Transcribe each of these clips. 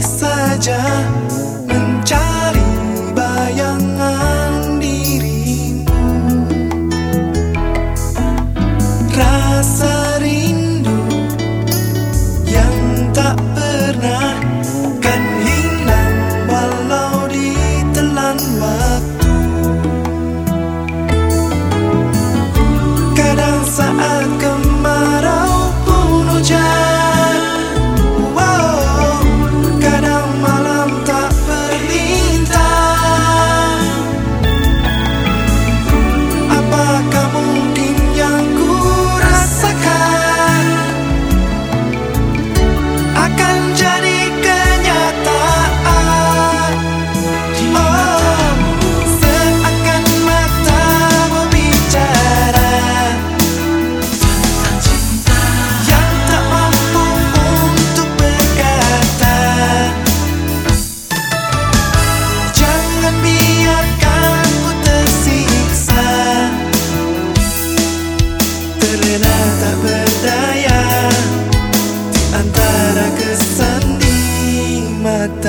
سجا یاترگ سن مت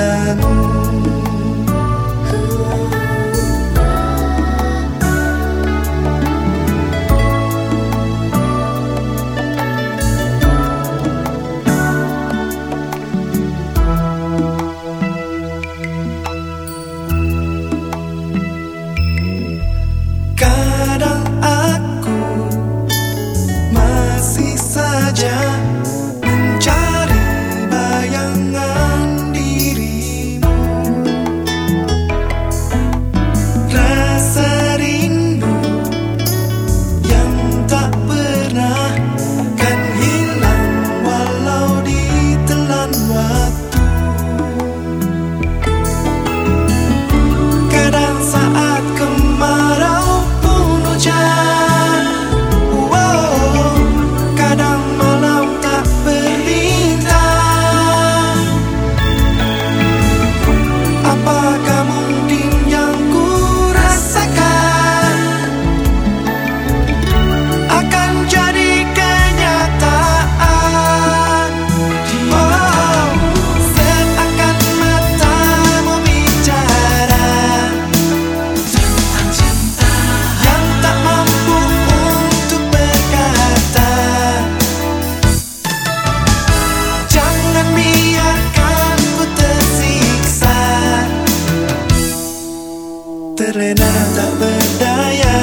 جان بڑایا